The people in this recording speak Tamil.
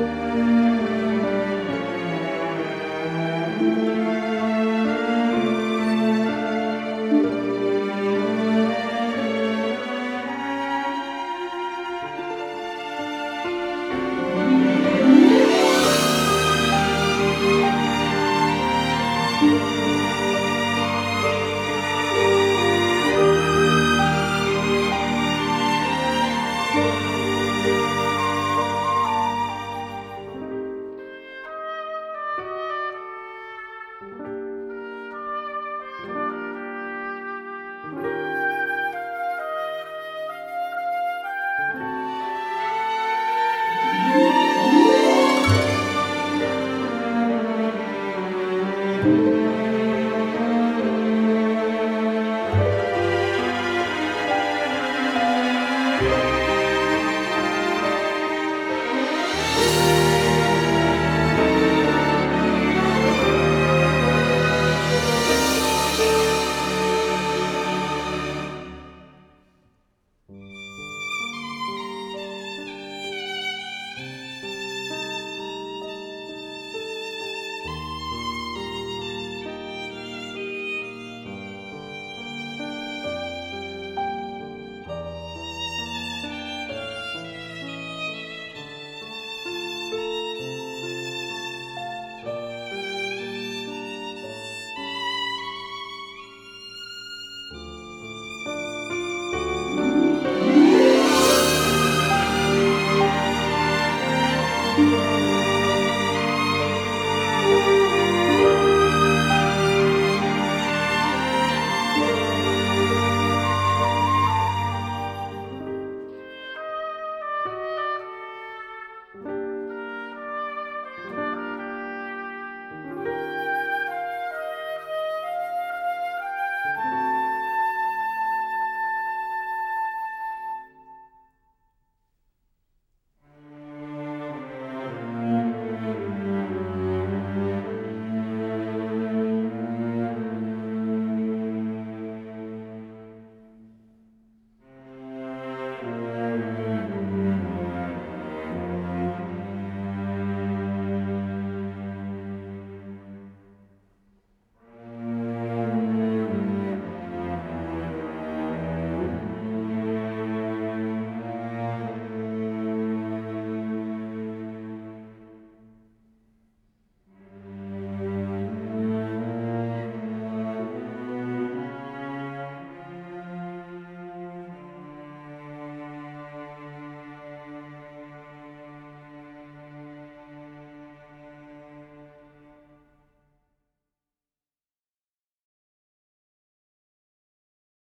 Música thank you